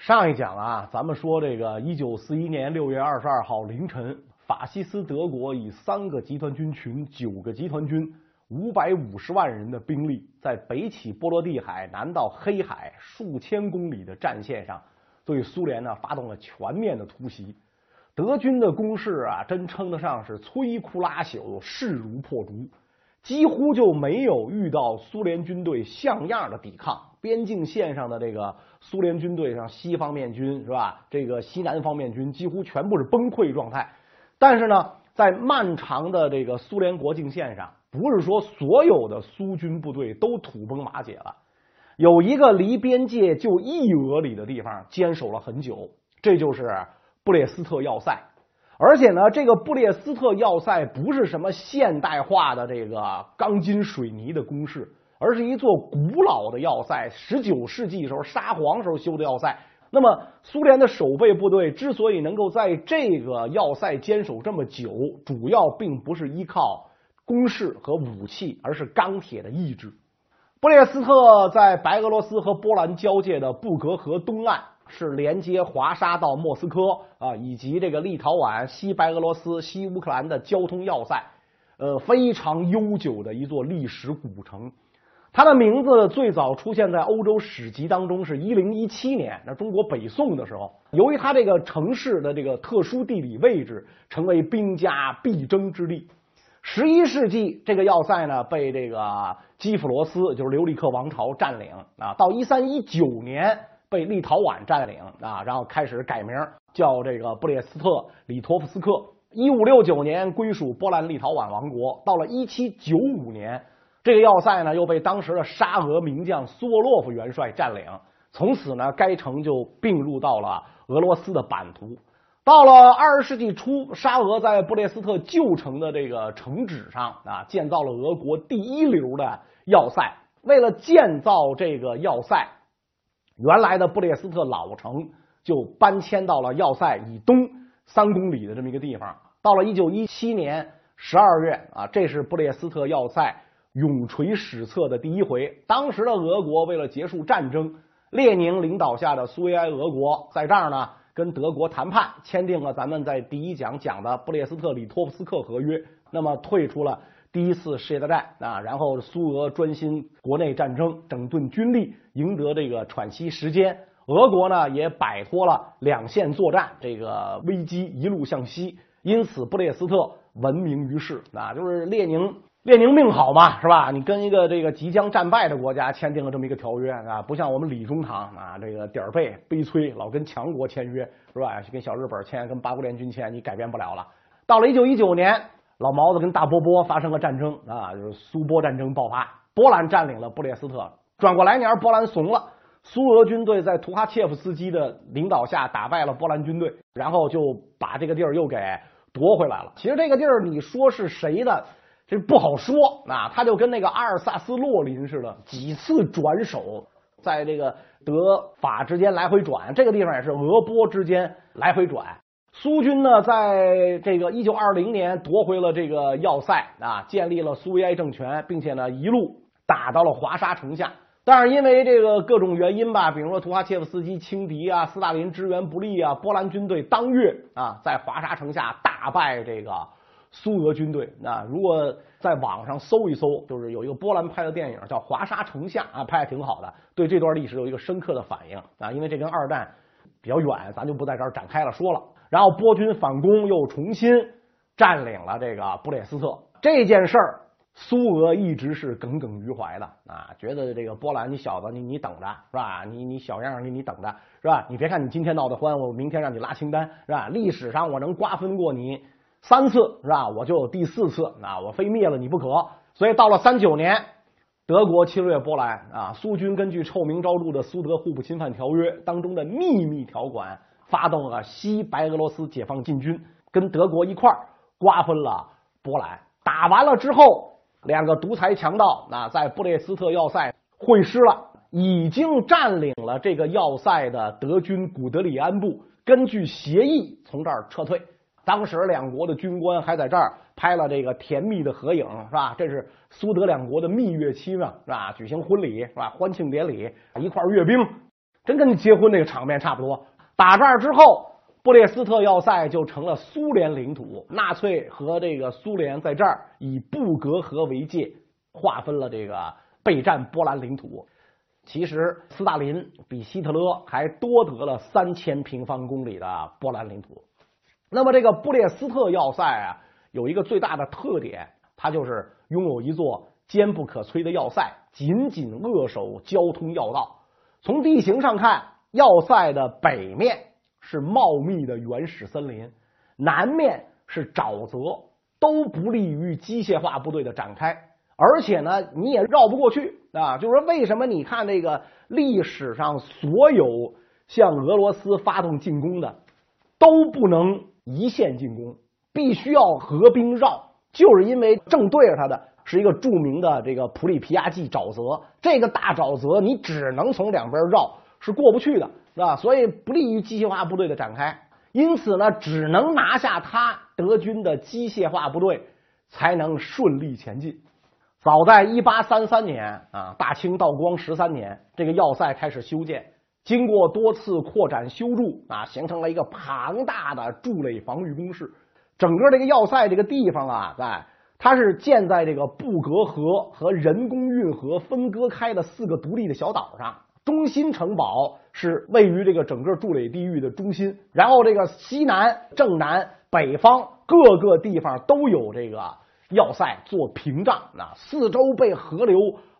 上一讲啊，咱们说这个一九四一年六月二十二号凌晨，法西斯德国以三个集团军群、九个集团军、五百五十万人的兵力，在北起波罗的海、南到黑海数千公里的战线上，对苏联呢发动了全面的突袭。德军的攻势啊，真称得上是摧枯拉朽、势如破竹，几乎就没有遇到苏联军队像样的抵抗。边境线上的这个苏联军队，像西方面军是吧？这个西南方面军几乎全部是崩溃状态。但是呢，在漫长的这个苏联国境线上，不是说所有的苏军部队都土崩瓦解了。有一个离边界就一俄里的地方坚守了很久，这就是布列斯特要塞。而且呢，这个布列斯特要塞不是什么现代化的这个钢筋水泥的工事。而是一座古老的要塞，十九世纪时候沙皇时候修的要塞。那么，苏联的守备部队之所以能够在这个要塞坚守这么久，主要并不是依靠攻势和武器，而是钢铁的意志。布列斯特在白俄罗斯和波兰交界的布格河东岸，是连接华沙到莫斯科啊，以及这个立陶宛、西白俄罗斯、西乌克兰的交通要塞。呃，非常悠久的一座历史古城。它的名字最早出现在欧洲史籍当中，是一零一七年，那中国北宋的时候。由于它这个城市的这个特殊地理位置，成为兵家必争之地。十一世纪，这个要塞呢被这个基辅罗斯，就是留里克王朝占领啊。到一三一九年被立陶宛占领啊，然后开始改名叫这个布列斯特里托夫斯克。一五六九年归属波兰立陶宛王国。到了一七九五年。这个要塞呢，又被当时的沙俄名将苏沃洛夫元帅占领。从此呢，该城就并入到了俄罗斯的版图。到了二十世纪初，沙俄在布列斯特旧城的这个城址上啊，建造了俄国第一流的要塞。为了建造这个要塞，原来的布列斯特老城就搬迁到了要塞以东三公里的这么一个地方。到了一九一七年十二月啊，这是布列斯特要塞。永垂史册的第一回，当时的俄国为了结束战争，列宁领导下的苏维埃俄国在这儿呢，跟德国谈判，签订了咱们在第一讲讲的布列斯特里托夫斯克合约，那么退出了第一次世界大战啊，然后苏俄专心国内战争，整顿军力，赢得这个喘息时间，俄国呢也摆脱了两线作战这个危机，一路向西，因此布列斯特闻名于世啊，就是列宁。列宁命好嘛，是吧？你跟一个这个即将战败的国家签订了这么一个条约啊，不像我们李中堂啊，这个点儿背悲催，老跟强国签约，是吧？跟小日本签，跟八国联军签，你改变不了了。到了一九一九年，老毛子跟大波波发生了战争啊，就是苏波战争爆发，波兰占领了布列斯特。转过来年，波兰怂了，苏俄军队在图哈切夫斯基的领导下打败了波兰军队，然后就把这个地儿又给夺回来了。其实这个地儿，你说是谁的？这不好说啊，他就跟那个阿尔萨斯洛林似的，几次转手，在这个德法之间来回转。这个地方也是俄波之间来回转。苏军呢，在这个一九二零年夺回了这个要塞啊，建立了苏维埃政权，并且呢，一路打到了华沙城下。但是因为这个各种原因吧，比如说图哈切夫斯基轻敌啊，斯大林支援不利啊，波兰军队当月啊，在华沙城下大败这个。苏俄军队啊，如果在网上搜一搜，就是有一个波兰拍的电影叫《华沙城下》啊，拍的挺好的，对这段历史有一个深刻的反应啊。因为这跟二战比较远，咱就不在这儿展开了说了。然后波军反攻，又重新占领了这个布列斯特。这件事儿，苏俄一直是耿耿于怀的啊，觉得这个波兰，你小子，你你等着是吧？你你小样，你你等着是吧？你别看你今天闹得欢，我明天让你拉清单是吧？历史上我能瓜分过你。三次是吧？我就有第四次啊！我非灭了你不可。所以到了三九年，德国侵略波兰啊，苏军根据臭名昭著的苏德互不侵犯条约当中的秘密条款，发动了西白俄罗斯解放进军，跟德国一块儿瓜分了波兰。打完了之后，两个独裁强盗啊，在布列斯特要塞会师了。已经占领了这个要塞的德军古德里安部，根据协议从这儿撤退。当时两国的军官还在这儿拍了这个甜蜜的合影，是吧？这是苏德两国的蜜月期嘛，是吧？举行婚礼，是吧？欢庆典礼，一块阅兵。真跟结婚那个场面差不多。打这儿之后，布列斯特要塞就成了苏联领土，纳粹和这个苏联在这儿以布格河为界，划分了这个备战波兰领土。其实，斯大林比希特勒还多得了三千平方公里的波兰领土。那么，这个布列斯特要塞啊，有一个最大的特点，它就是拥有一座坚不可摧的要塞，紧紧扼守交通要道。从地形上看，要塞的北面是茂密的原始森林，南面是沼泽，都不利于机械化部队的展开。而且呢，你也绕不过去啊！就是说，为什么你看这个历史上所有向俄罗斯发动进攻的都不能一线进攻，必须要合兵绕？就是因为正对着他的是一个著名的这个普里皮亚季沼泽，这个大沼泽你只能从两边绕，是过不去的，是吧？所以不利于机械化部队的展开。因此呢，只能拿下他德军的机械化部队，才能顺利前进。早在一八三三年啊，大清道光十三年，这个要塞开始修建。经过多次扩展修筑啊，形成了一个庞大的筑垒防御工事。整个这个要塞这个地方啊，在它是建在这个布格河和人工运河分割开的四个独立的小岛上。中心城堡是位于这个整个筑垒地域的中心，然后这个西南、正南、北方各个地方都有这个。要塞做屏障，那四周被河流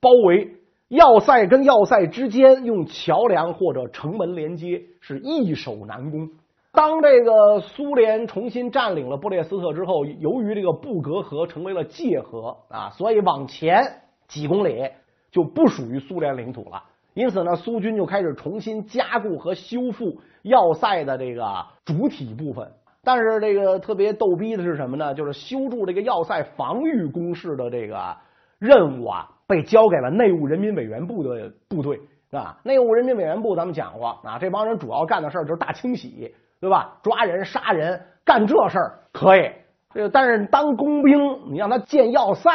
包围。要塞跟要塞之间用桥梁或者城门连接，是易守难攻。当这个苏联重新占领了布列斯特之后，由于这个布格河成为了界河啊，所以往前几公里就不属于苏联领土了。因此呢，苏军就开始重新加固和修复要塞的这个主体部分。但是这个特别逗逼的是什么呢？就是修筑这个要塞防御工事的这个任务啊，被交给了内务人民委员部的部队，是吧？内务人民委员部咱们讲过啊，这帮人主要干的事儿就是大清洗，对吧？抓人、杀人，干这事儿可以。这个但是当工兵，你让他建要塞，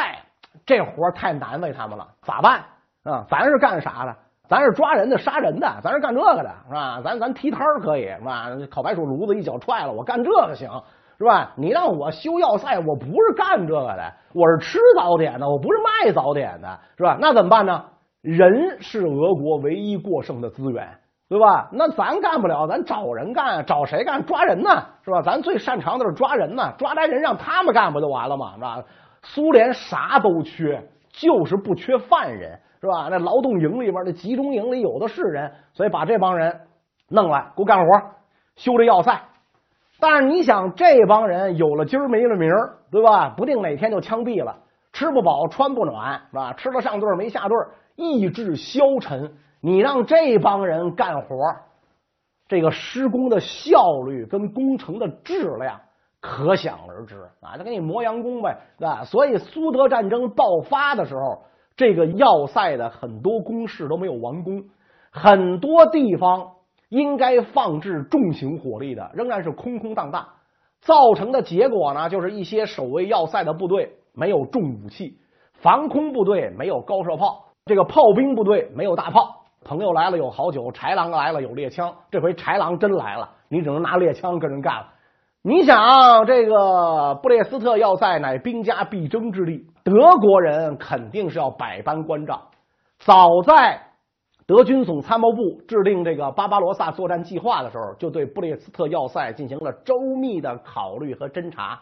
这活太难为他们了，咋办啊？咱是干啥的？咱是抓人的、杀人的，咱是干这个的，是吧？咱咱提摊儿可以，是吧？烤白薯炉子一脚踹了，我干这个行，是吧？你让我修要塞，我不是干这个的，我是吃早点的，我不是卖早点的，是吧？那怎么办呢？人是俄国唯一过剩的资源，对吧？那咱干不了，咱找人干，找谁干？抓人呢，是吧？咱最擅长的是抓人呢，抓来人让他们干不就完了吗？是吧？苏联啥都缺，就是不缺犯人。是吧？那劳动营里边，那集中营里有的是人，所以把这帮人弄来给我干活，修这要塞。但是你想，这帮人有了今儿没了明儿，对吧？不定哪天就枪毙了，吃不饱穿不暖，是吧？吃了上顿没下顿，意志消沉。你让这帮人干活，这个施工的效率跟工程的质量可想而知啊！就给你磨洋工呗，对吧？所以苏德战争爆发的时候。这个要塞的很多工事都没有完工，很多地方应该放置重型火力的仍然是空空荡荡，造成的结果呢，就是一些守卫要塞的部队没有重武器，防空部队没有高射炮，这个炮兵部队没有大炮。朋友来了有好酒，豺狼来了有猎枪。这回豺狼真来了，你只能拿猎枪跟人干了。你想，这个布列斯特要塞乃兵家必争之地。德国人肯定是要百般关照。早在德军总参谋部制定这个巴巴罗萨作战计划的时候，就对布列斯特要塞进行了周密的考虑和侦查。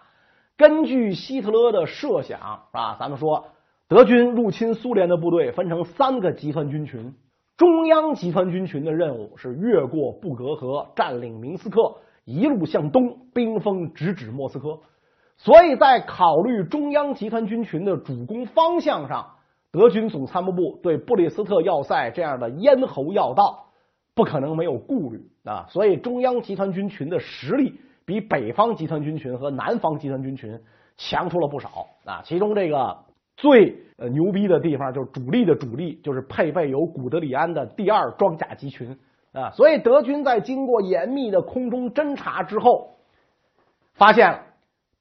根据希特勒的设想啊，咱们说德军入侵苏联的部队分成三个集团军群，中央集团军群的任务是越过布格河，占领明斯克，一路向东，兵锋直指莫斯科。所以在考虑中央集团军群的主攻方向上，德军总参谋部对布列斯特要塞这样的咽喉要道不可能没有顾虑啊！所以中央集团军群的实力比北方集团军群和南方集团军群强出了不少啊！其中这个最呃牛逼的地方就是主力的主力，就是配备有古德里安的第二装甲集群啊！所以德军在经过严密的空中侦察之后，发现了。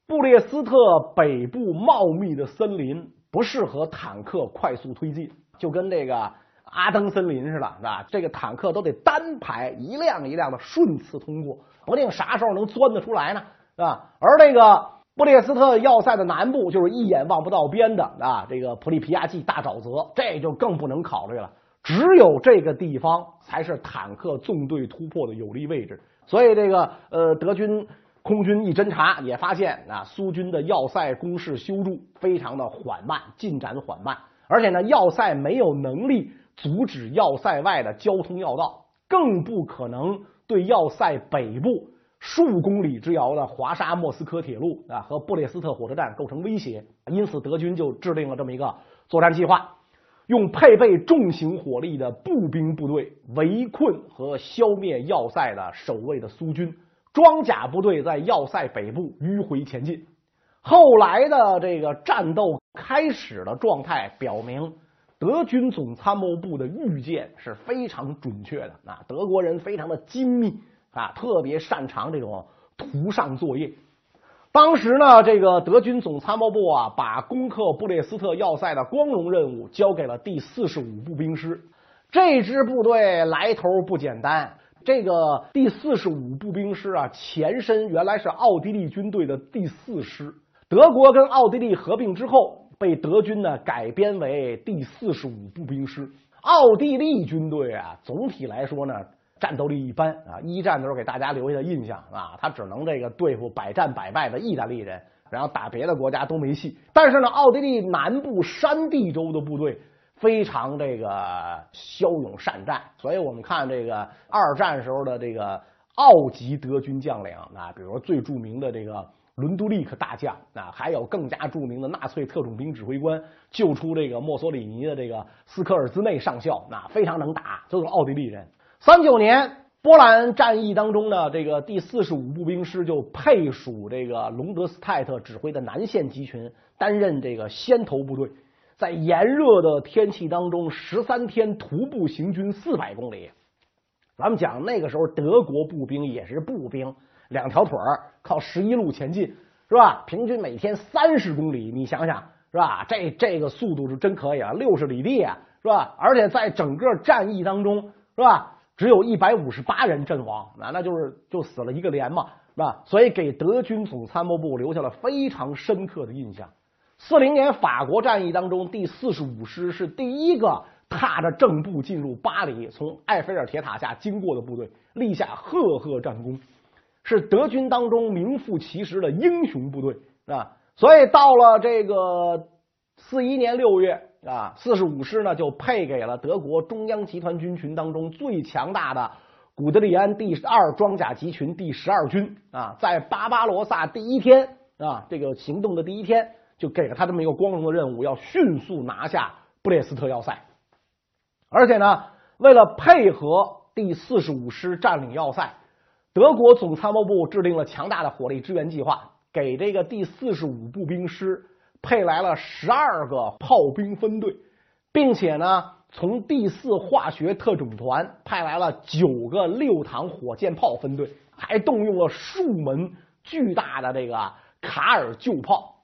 布列斯特北部茂密的森林不适合坦克快速推进，就跟这个阿登森林似的，啊，这个坦克都得单排，一辆一辆的顺次通过，不定啥时候能钻得出来呢，啊。而这个布列斯特要塞的南部，就是一眼望不到边的啊，这个普利皮亚季大沼泽，这就更不能考虑了。只有这个地方才是坦克纵队突破的有利位置，所以这个呃，德军。空军一侦查也发现啊，苏军的要塞工事修筑非常的缓慢，进展缓慢，而且呢，要塞没有能力阻止要塞外的交通要道，更不可能对要塞北部数公里之遥的华沙莫斯科铁路啊和布列斯特火车站构成威胁。因此，德军就制定了这么一个作战计划，用配备重型火力的步兵部队围困和消灭要塞的守卫的苏军。装甲部队在要塞北部迂回前进。后来的这个战斗开始的状态表明，德军总参谋部的预见是非常准确的。啊，德国人非常的精密啊，特别擅长这种图上作业。当时呢，这个德军总参谋部啊，把攻克布列斯特要塞的光荣任务交给了第四十五步兵师。这支部队来头不简单。这个第四十五步兵师啊，前身原来是奥地利军队的第四师。德国跟奥地利合并之后，被德军呢改编为第四十五步兵师。奥地利军队啊，总体来说呢，战斗力一般啊。一战的时候给大家留下的印象啊，他只能这个对付百战百败的意大利人，然后打别的国家都没戏。但是呢，奥地利南部山地州的部队。非常这个骁勇善战，所以我们看这个二战时候的这个奥吉德军将领啊，比如说最著名的这个伦都利克大将啊，还有更加著名的纳粹特种兵指挥官，救出这个墨索里尼的这个斯科尔兹内上校，那非常能打，都是奥地利人。三九年波兰战役当中呢，这个第四十五步兵师就配属这个隆德斯泰特指挥的南线集群，担任这个先头部队。在炎热的天气当中，十三天徒步行军四百公里。咱们讲那个时候，德国步兵也是步兵，两条腿儿靠十一路前进，是吧？平均每天三十公里，你想想，是吧？这这个速度是真可以啊，六十里地啊，是吧？而且在整个战役当中，是吧？只有一百五十八人阵亡，那那就是就死了一个连嘛，是吧？所以给德军总参谋部留下了非常深刻的印象。四零年法国战役当中，第四十五师是第一个踏着正步进入巴黎、从埃菲尔铁塔下经过的部队，立下赫赫战功，是德军当中名副其实的英雄部队啊！所以到了这个四一年六月啊，四十五师呢就配给了德国中央集团军群当中最强大的古德里安第二装甲集群第十二军啊，在巴巴罗萨第一天啊，这个行动的第一天。就给了他这么一个光荣的任务，要迅速拿下布列斯特要塞。而且呢，为了配合第四十五师占领要塞，德国总参谋部制定了强大的火力支援计划，给这个第四十五步兵师配来了十二个炮兵分队，并且呢，从第四化学特种团派来了九个六膛火箭炮分队，还动用了数门巨大的这个卡尔旧炮。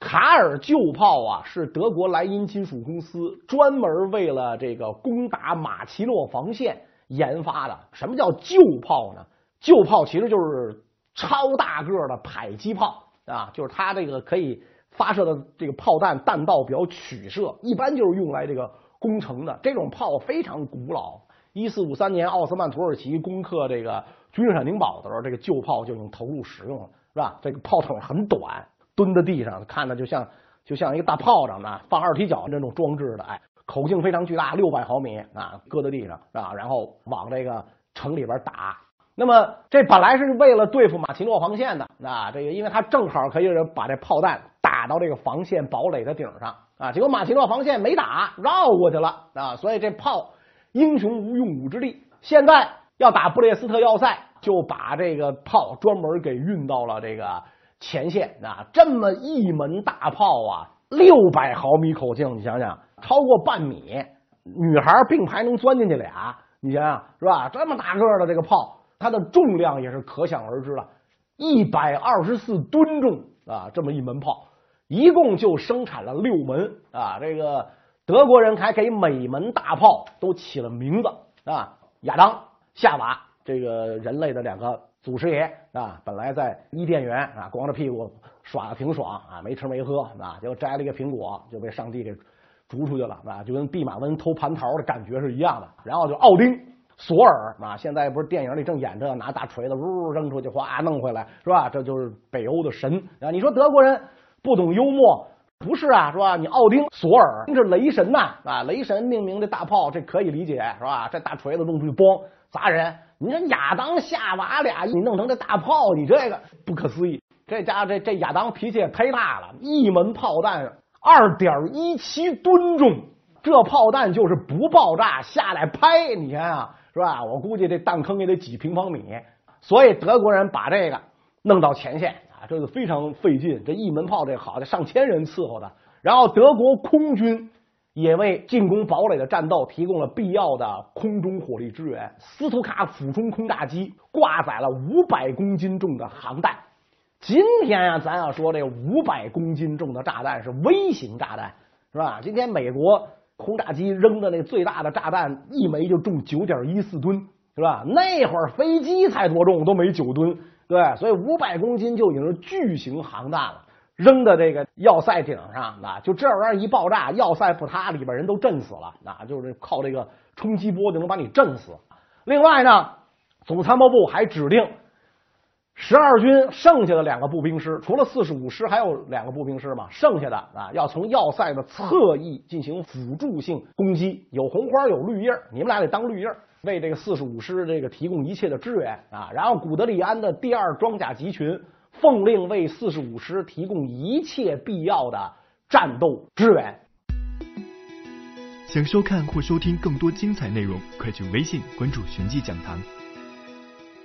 卡尔旧炮啊，是德国莱茵金属公司专门为了这个攻打马奇诺防线研发的。什么叫旧炮呢？旧炮其实就是超大个的迫击炮啊，就是它这个可以发射的这个炮弹弹道比较曲射，一般就是用来这个攻城的。这种炮非常古老，一四五三年奥斯曼土耳其攻克这个君士坦丁堡的时候，这个旧炮就已经投入使用了，是吧？这个炮筒很短。蹲在地上，看着就像就像一个大炮仗呢，放二踢脚那种装置的，哎，口径非常巨大，六百毫米啊，搁在地上是吧？然后往这个城里边打。那么这本来是为了对付马奇诺防线的啊，这个因为他正好可以把这炮弹打到这个防线堡垒的顶上啊。结果马奇诺防线没打，绕过去了啊，所以这炮英雄无用武之地。现在要打布列斯特要塞，就把这个炮专门给运到了这个。前线啊，这么一门大炮啊，六百毫米口径，你想想，超过半米，女孩并排能钻进去俩，你想想是吧？这么大个的这个炮，它的重量也是可想而知了，一百二十四吨重啊，这么一门炮，一共就生产了六门啊。这个德国人还给每门大炮都起了名字啊，亚当、夏娃，这个人类的两个祖师爷啊，本来在伊甸园啊，光着屁股耍的挺爽啊，没吃没喝啊，结果摘了一个苹果就被上帝给逐出去了啊，就跟弼马温偷蟠桃的感觉是一样的。然后就奥丁、索尔啊，现在不是电影里正演着，拿大锤子呜扔出去，哗弄回来是吧？这就是北欧的神啊！你说德国人不懂幽默？不是啊，是吧？你奥丁、索尔，这雷神呐啊！雷神命名的大炮，这可以理解是吧？这大锤子弄出去，咣砸人。你说亚当、夏娃俩，你弄成这大炮，你这个不可思议。这家这这亚当脾气也忒大了，一门炮弹二点一七吨重，这炮弹就是不爆炸下来拍，你看啊，是吧？我估计这弹坑也得几平方米。所以德国人把这个弄到前线啊。这个非常费劲，这一门炮这好的上千人伺候的，然后德国空军也为进攻堡垒的战斗提供了必要的空中火力支援。斯图卡俯冲空炸机挂载了五百公斤重的航弹。今天啊，咱要说这五百公斤重的炸弹是微型炸弹，是吧？今天美国轰炸机扔的那最大的炸弹一枚就重九点一四吨，是吧？那会儿飞机才多重，都没九吨。对，所以五百公斤就已经是巨型航弹了，扔到这个要塞顶上，啊就这玩意儿一爆炸，要塞不塌，里边人都震死了，那就是靠这个冲击波就能把你震死。另外呢，总参谋部还指定十二军剩下的两个步兵师，除了四十五师还有两个步兵师嘛，剩下的啊要从要塞的侧翼进行辅助性攻击，有红花有绿叶，你们俩得当绿叶。为这个四十五师这个提供一切的支援啊，然后古德里安的第二装甲集群奉令为四十五师提供一切必要的战斗支援。想收看或收听更多精彩内容，快去微信关注“寻迹讲堂”。